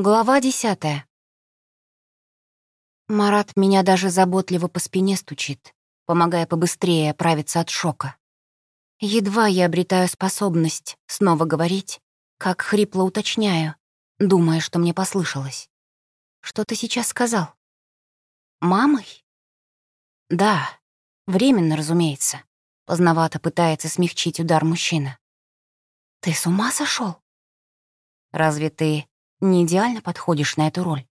Глава десятая. Марат меня даже заботливо по спине стучит, помогая побыстрее оправиться от шока. Едва я обретаю способность снова говорить, как хрипло уточняю, думая, что мне послышалось. «Что ты сейчас сказал?» «Мамой?» «Да, временно, разумеется», — поздновато пытается смягчить удар мужчина. «Ты с ума сошел? «Разве ты не идеально подходишь на эту роль?»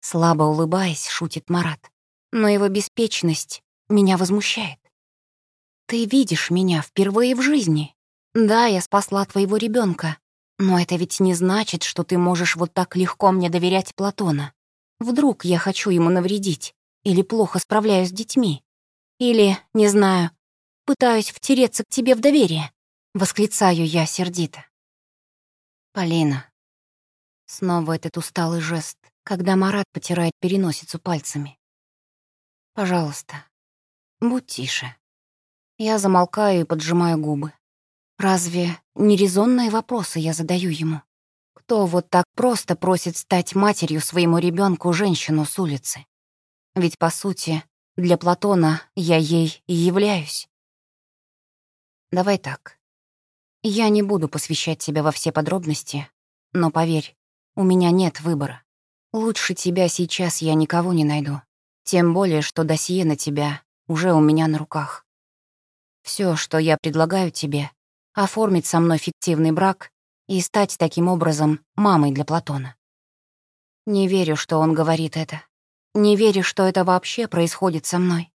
Слабо улыбаясь, шутит Марат. Но его беспечность меня возмущает. «Ты видишь меня впервые в жизни. Да, я спасла твоего ребенка, но это ведь не значит, что ты можешь вот так легко мне доверять Платона. Вдруг я хочу ему навредить, или плохо справляюсь с детьми, или, не знаю, пытаюсь втереться к тебе в доверие», — восклицаю я сердито. «Полина». Снова этот усталый жест, когда Марат потирает переносицу пальцами. «Пожалуйста, будь тише». Я замолкаю и поджимаю губы. Разве нерезонные вопросы я задаю ему? Кто вот так просто просит стать матерью своему ребенку женщину с улицы? Ведь, по сути, для Платона я ей и являюсь. Давай так. Я не буду посвящать тебя во все подробности, но поверь, у меня нет выбора. Лучше тебя сейчас я никого не найду. Тем более, что досье на тебя уже у меня на руках. Все, что я предлагаю тебе, оформить со мной фиктивный брак и стать таким образом мамой для Платона. Не верю, что он говорит это. Не верю, что это вообще происходит со мной.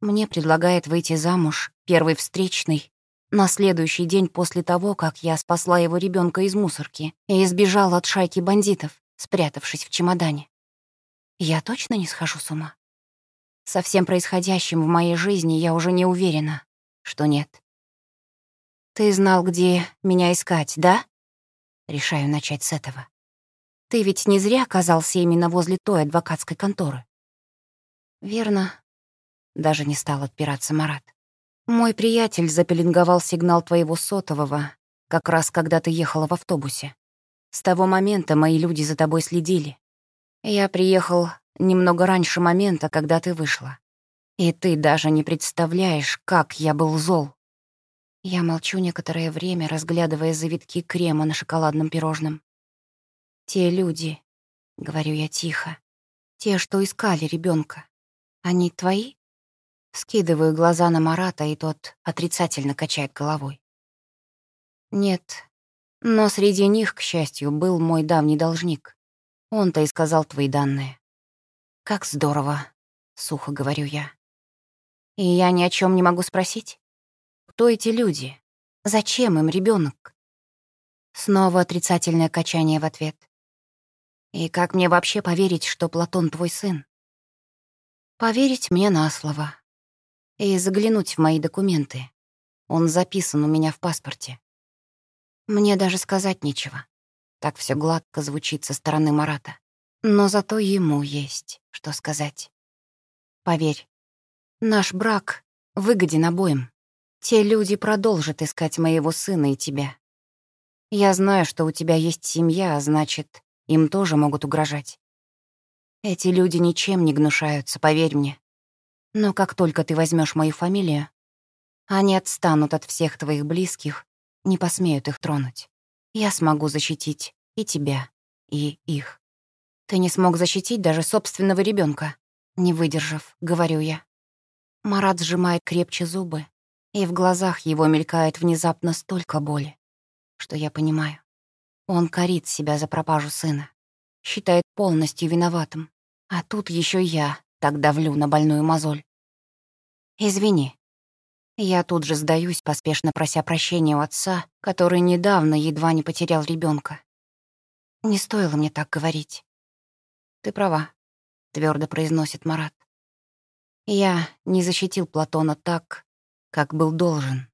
Мне предлагает выйти замуж, первый встречный, на следующий день после того, как я спасла его ребенка из мусорки и избежала от шайки бандитов, спрятавшись в чемодане. Я точно не схожу с ума? Со всем происходящим в моей жизни я уже не уверена, что нет. «Ты знал, где меня искать, да?» Решаю начать с этого. «Ты ведь не зря оказался именно возле той адвокатской конторы». «Верно». Даже не стал отпираться Марат. «Мой приятель запеленговал сигнал твоего сотового, как раз когда ты ехала в автобусе. С того момента мои люди за тобой следили. Я приехал немного раньше момента, когда ты вышла. И ты даже не представляешь, как я был зол. Я молчу некоторое время, разглядывая завитки крема на шоколадном пирожном. «Те люди», — говорю я тихо, — «те, что искали ребенка, они твои?» Скидываю глаза на Марата, и тот отрицательно качает головой. «Нет, но среди них, к счастью, был мой давний должник. Он-то и сказал твои данные». «Как здорово», — сухо говорю я. «И я ни о чем не могу спросить?» Кто эти люди? Зачем им ребенок? Снова отрицательное качание в ответ. И как мне вообще поверить, что Платон твой сын? Поверить мне на слово. И заглянуть в мои документы. Он записан у меня в паспорте. Мне даже сказать нечего. Так все гладко звучит со стороны Марата. Но зато ему есть что сказать. Поверь, наш брак выгоден обоим. Те люди продолжат искать моего сына и тебя. Я знаю, что у тебя есть семья, а значит, им тоже могут угрожать. Эти люди ничем не гнушаются, поверь мне. Но как только ты возьмешь мою фамилию, они отстанут от всех твоих близких, не посмеют их тронуть. Я смогу защитить и тебя, и их. Ты не смог защитить даже собственного ребенка, не выдержав, говорю я. Марат сжимает крепче зубы, и в глазах его мелькает внезапно столько боли, что я понимаю. Он корит себя за пропажу сына, считает полностью виноватым, а тут еще я так давлю на больную мозоль. «Извини». Я тут же сдаюсь, поспешно прося прощения у отца, который недавно едва не потерял ребенка. Не стоило мне так говорить. «Ты права», — твердо произносит Марат. Я не защитил Платона так, как был должен.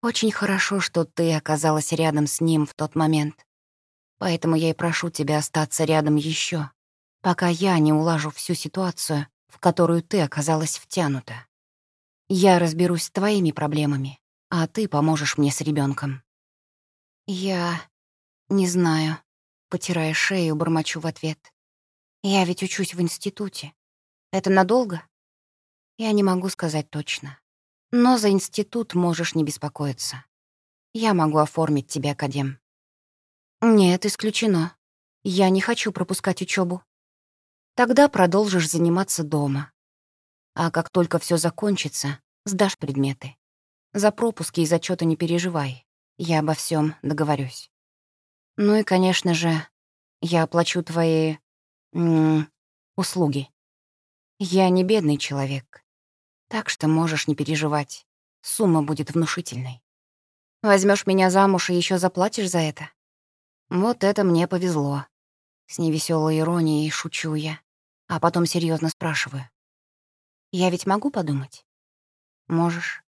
Очень хорошо, что ты оказалась рядом с ним в тот момент. Поэтому я и прошу тебя остаться рядом еще, пока я не улажу всю ситуацию, в которую ты оказалась втянута. Я разберусь с твоими проблемами, а ты поможешь мне с ребенком. Я не знаю, Потирая шею, бормочу в ответ. «Я ведь учусь в институте. Это надолго?» «Я не могу сказать точно. Но за институт можешь не беспокоиться. Я могу оформить тебе академ». «Нет, исключено. Я не хочу пропускать учебу. Тогда продолжишь заниматься дома. А как только все закончится, сдашь предметы. За пропуски и зачеты не переживай. Я обо всем договорюсь. Ну и, конечно же, я оплачу твои... Услуги. Я не бедный человек. Так что можешь не переживать. Сумма будет внушительной. Возьмешь меня замуж и еще заплатишь за это? Вот это мне повезло. С невеселой иронией шучу я, а потом серьезно спрашиваю. Я ведь могу подумать? Можешь.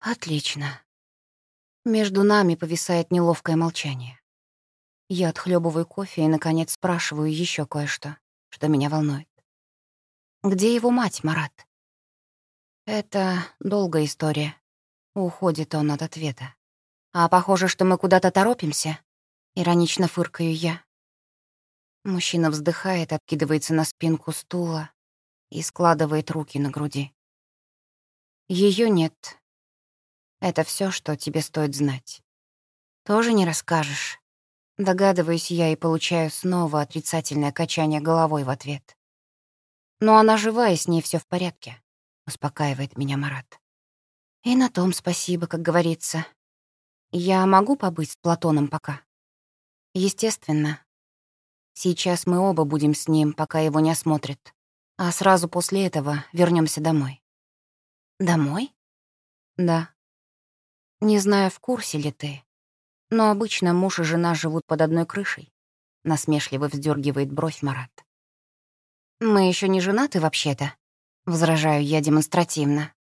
Отлично. Между нами повисает неловкое молчание. Я отхлебываю кофе и, наконец, спрашиваю еще кое-что, что меня волнует. Где его мать, Марат? Это долгая история. Уходит он от ответа. А похоже, что мы куда-то торопимся. Иронично фыркаю я. Мужчина вздыхает, откидывается на спинку стула и складывает руки на груди. Ее нет. Это все, что тебе стоит знать. Тоже не расскажешь. Догадываюсь я и получаю снова отрицательное качание головой в ответ. Но она жива, и с ней все в порядке, успокаивает меня Марат. И на том спасибо, как говорится. Я могу побыть с Платоном пока? Естественно, Сейчас мы оба будем с ним, пока его не осмотрят. А сразу после этого вернемся домой. Домой? Да. Не знаю, в курсе ли ты, но обычно муж и жена живут под одной крышей. Насмешливо вздергивает бровь Марат. Мы еще не женаты вообще-то, возражаю я демонстративно.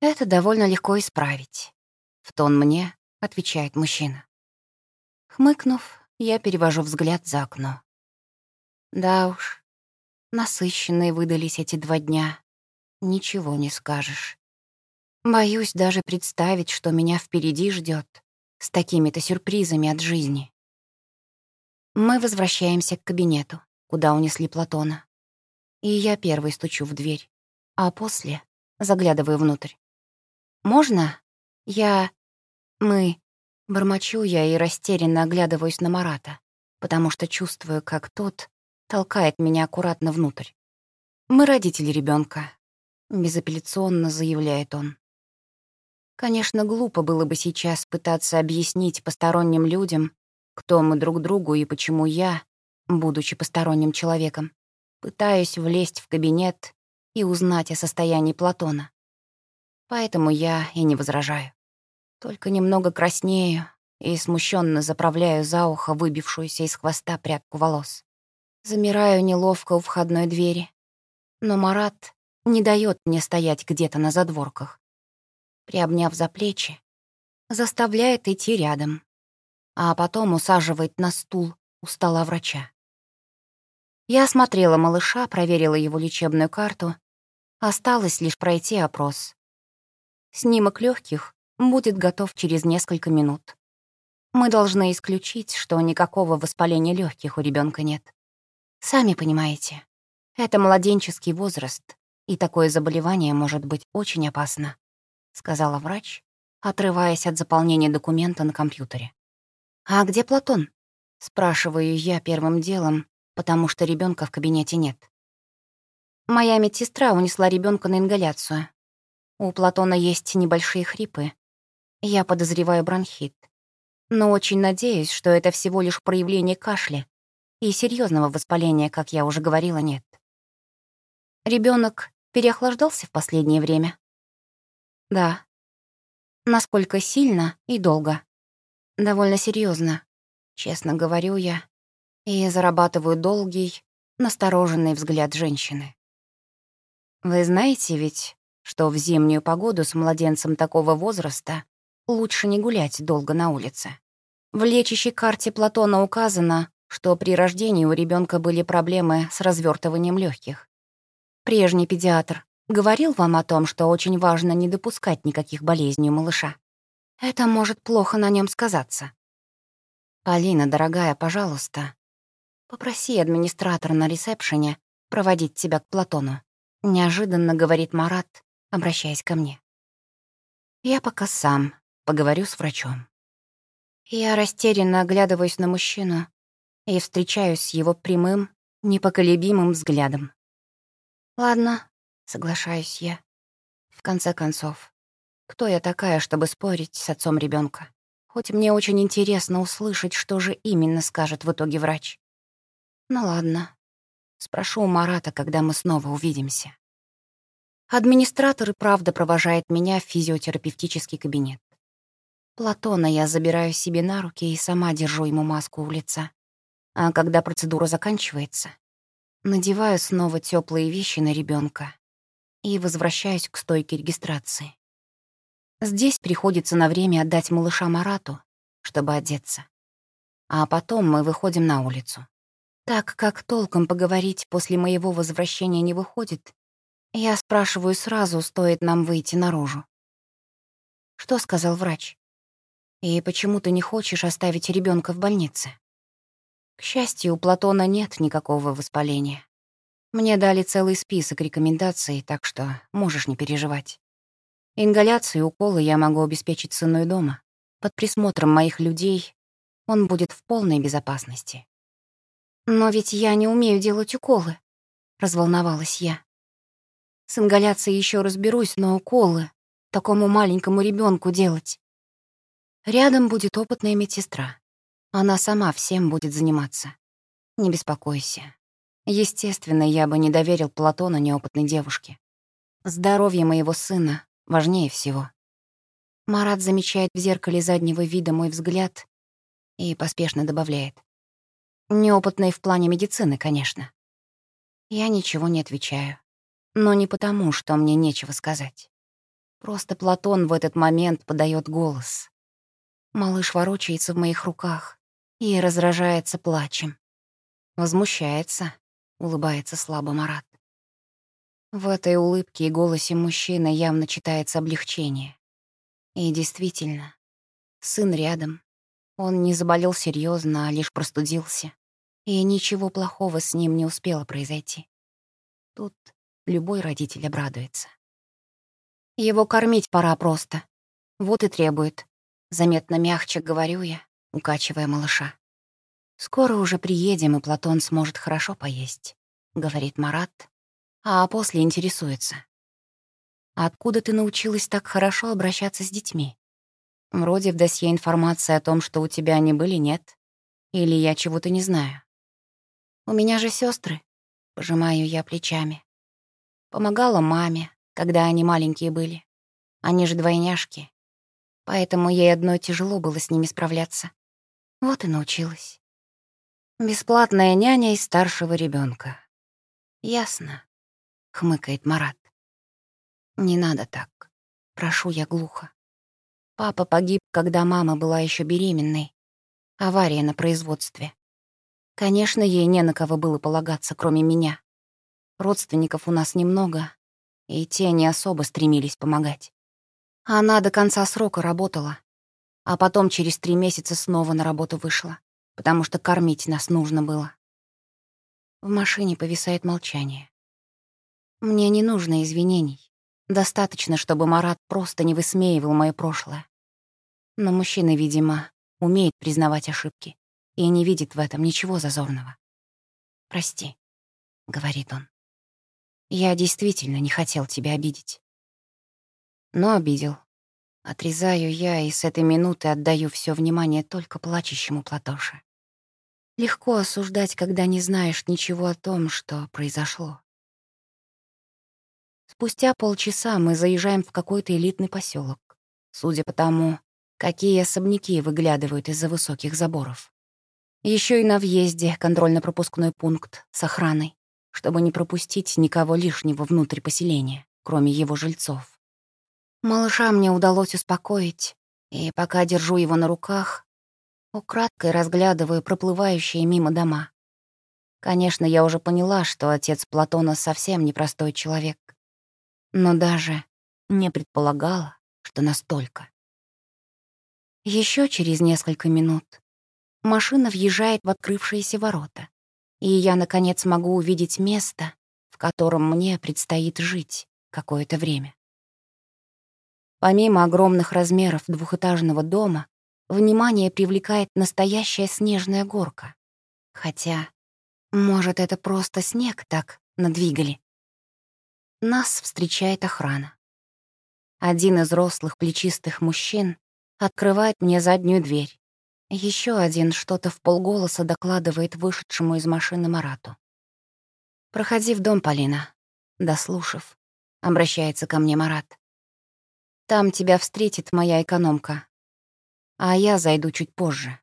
Это довольно легко исправить. В тон мне отвечает мужчина. Хмыкнув, я перевожу взгляд за окно. Да уж, насыщенные выдались эти два дня. Ничего не скажешь. Боюсь даже представить, что меня впереди ждет с такими-то сюрпризами от жизни. Мы возвращаемся к кабинету, куда унесли Платона. И я первый стучу в дверь, а после заглядываю внутрь. «Можно? Я... Мы...» Бормочу я и растерянно оглядываюсь на Марата, потому что чувствую, как тот толкает меня аккуратно внутрь. «Мы родители ребенка, безапелляционно заявляет он. Конечно, глупо было бы сейчас пытаться объяснить посторонним людям, кто мы друг другу и почему я, будучи посторонним человеком, пытаюсь влезть в кабинет и узнать о состоянии Платона. Поэтому я и не возражаю. Только немного краснею и смущенно заправляю за ухо выбившуюся из хвоста прядку волос. Замираю неловко у входной двери. Но Марат не дает мне стоять где-то на задворках. Приобняв за плечи, заставляет идти рядом, а потом усаживает на стул у стола врача. Я осмотрела малыша, проверила его лечебную карту. Осталось лишь пройти опрос. Снимок легких будет готов через несколько минут. Мы должны исключить, что никакого воспаления легких у ребенка нет. Сами понимаете, это младенческий возраст, и такое заболевание может быть очень опасно, сказала врач, отрываясь от заполнения документа на компьютере. А где Платон? спрашиваю я первым делом, потому что ребенка в кабинете нет. Моя медсестра унесла ребенка на ингаляцию. У Платона есть небольшие хрипы. Я подозреваю бронхит. Но очень надеюсь, что это всего лишь проявление кашля, и серьезного воспаления, как я уже говорила, нет. Ребенок переохлаждался в последнее время? Да. Насколько сильно и долго? Довольно серьезно, честно говорю я, и зарабатываю долгий, настороженный взгляд женщины. Вы знаете ведь, что в зимнюю погоду с младенцем такого возраста лучше не гулять долго на улице. В лечащей карте Платона указано, что при рождении у ребенка были проблемы с развертыванием легких. Прежний педиатр говорил вам о том, что очень важно не допускать никаких болезней у малыша. Это может плохо на нем сказаться. Полина, дорогая, пожалуйста, «Попроси администратора на ресепшене проводить тебя к Платону», — неожиданно говорит Марат, обращаясь ко мне. «Я пока сам поговорю с врачом». Я растерянно оглядываюсь на мужчину и встречаюсь с его прямым, непоколебимым взглядом. «Ладно», — соглашаюсь я. В конце концов, кто я такая, чтобы спорить с отцом ребенка? Хоть мне очень интересно услышать, что же именно скажет в итоге врач. Ну ладно. Спрошу у Марата, когда мы снова увидимся. Администратор и правда провожает меня в физиотерапевтический кабинет. Платона я забираю себе на руки и сама держу ему маску у лица. А когда процедура заканчивается, надеваю снова теплые вещи на ребенка и возвращаюсь к стойке регистрации. Здесь приходится на время отдать малыша Марату, чтобы одеться. А потом мы выходим на улицу. Так как толком поговорить после моего возвращения не выходит, я спрашиваю сразу, стоит нам выйти наружу. Что сказал врач? И почему ты не хочешь оставить ребенка в больнице? К счастью, у Платона нет никакого воспаления. Мне дали целый список рекомендаций, так что можешь не переживать. Ингаляцию и уколы я могу обеспечить сыну и дома. Под присмотром моих людей он будет в полной безопасности. «Но ведь я не умею делать уколы», — разволновалась я. «С ингаляцией еще разберусь, но уколы такому маленькому ребенку делать». Рядом будет опытная медсестра. Она сама всем будет заниматься. Не беспокойся. Естественно, я бы не доверил Платона неопытной девушке. Здоровье моего сына важнее всего. Марат замечает в зеркале заднего вида мой взгляд и поспешно добавляет. Неопытный в плане медицины, конечно. Я ничего не отвечаю. Но не потому, что мне нечего сказать. Просто Платон в этот момент подает голос. Малыш ворочается в моих руках и разражается плачем. Возмущается, улыбается слабо Марат. В этой улыбке и голосе мужчины явно читается облегчение. И действительно, сын рядом. Он не заболел серьезно, а лишь простудился. И ничего плохого с ним не успело произойти. Тут любой родитель обрадуется. Его кормить пора просто. Вот и требует. Заметно мягче говорю я, укачивая малыша. «Скоро уже приедем, и Платон сможет хорошо поесть», — говорит Марат, а после интересуется. «Откуда ты научилась так хорошо обращаться с детьми? Вроде в досье информации о том, что у тебя они были, нет. Или я чего-то не знаю. У меня же сестры, пожимаю я плечами. Помогала маме, когда они маленькие были. Они же двойняшки. Поэтому ей одной тяжело было с ними справляться. Вот и научилась. Бесплатная няня из старшего ребенка. Ясно хмыкает Марат. Не надо так. Прошу я глухо. Папа погиб, когда мама была еще беременной. Авария на производстве. Конечно, ей не на кого было полагаться, кроме меня. Родственников у нас немного, и те не особо стремились помогать. Она до конца срока работала, а потом через три месяца снова на работу вышла, потому что кормить нас нужно было. В машине повисает молчание. Мне не нужно извинений. Достаточно, чтобы Марат просто не высмеивал мое прошлое. Но мужчина, видимо, умеет признавать ошибки и не видит в этом ничего зазорного. «Прости», — говорит он. «Я действительно не хотел тебя обидеть». Но обидел. Отрезаю я и с этой минуты отдаю все внимание только плачущему Платоше. Легко осуждать, когда не знаешь ничего о том, что произошло. Спустя полчаса мы заезжаем в какой-то элитный поселок. Судя по тому, какие особняки выглядывают из-за высоких заборов. Еще и на въезде контрольно-пропускной пункт с охраной, чтобы не пропустить никого лишнего внутрь поселения, кроме его жильцов. Малыша мне удалось успокоить, и пока держу его на руках, украдкой разглядываю проплывающие мимо дома. Конечно, я уже поняла, что отец Платона совсем непростой человек но даже не предполагала, что настолько. Еще через несколько минут машина въезжает в открывшиеся ворота, и я, наконец, могу увидеть место, в котором мне предстоит жить какое-то время. Помимо огромных размеров двухэтажного дома, внимание привлекает настоящая снежная горка. Хотя, может, это просто снег так надвигали. Нас встречает охрана. Один из рослых плечистых мужчин открывает мне заднюю дверь. Еще один что-то в полголоса докладывает вышедшему из машины Марату. «Проходи в дом, Полина», — дослушав, обращается ко мне Марат. «Там тебя встретит моя экономка, а я зайду чуть позже».